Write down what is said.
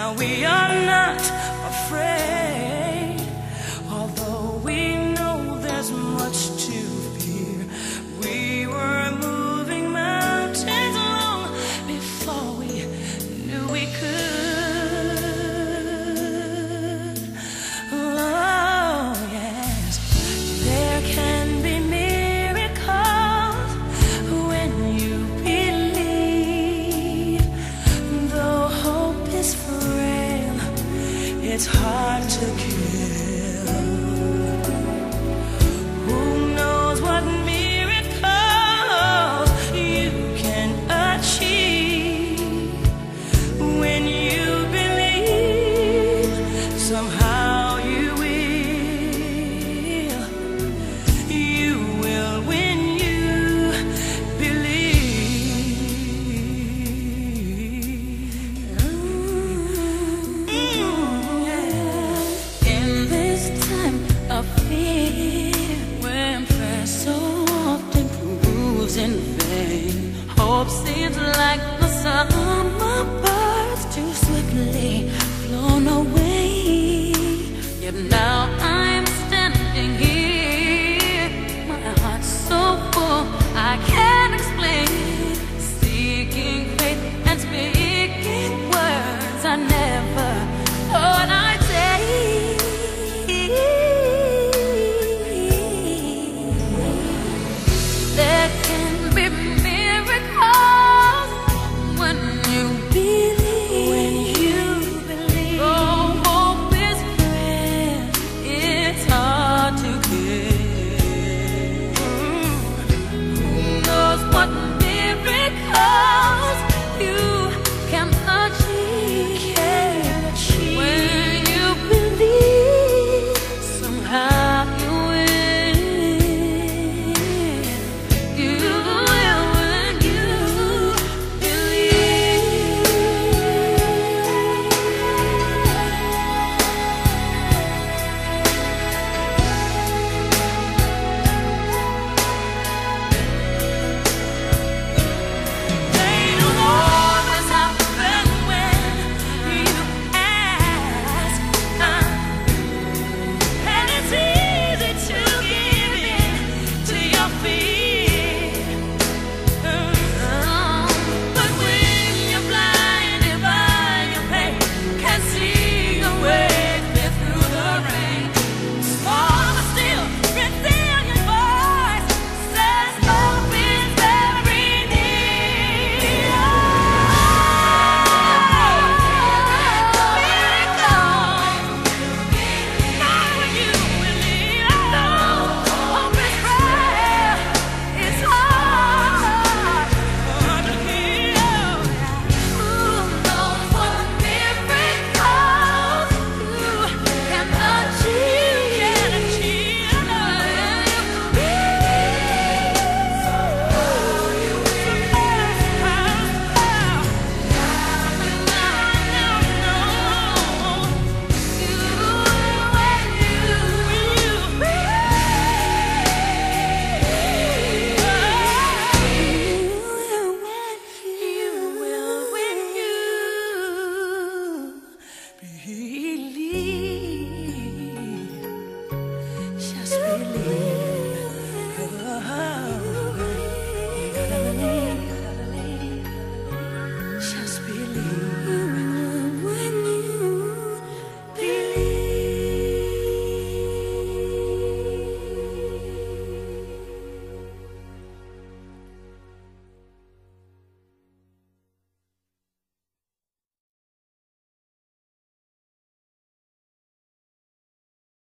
Now we are not afraid. It's hard to keep. affair.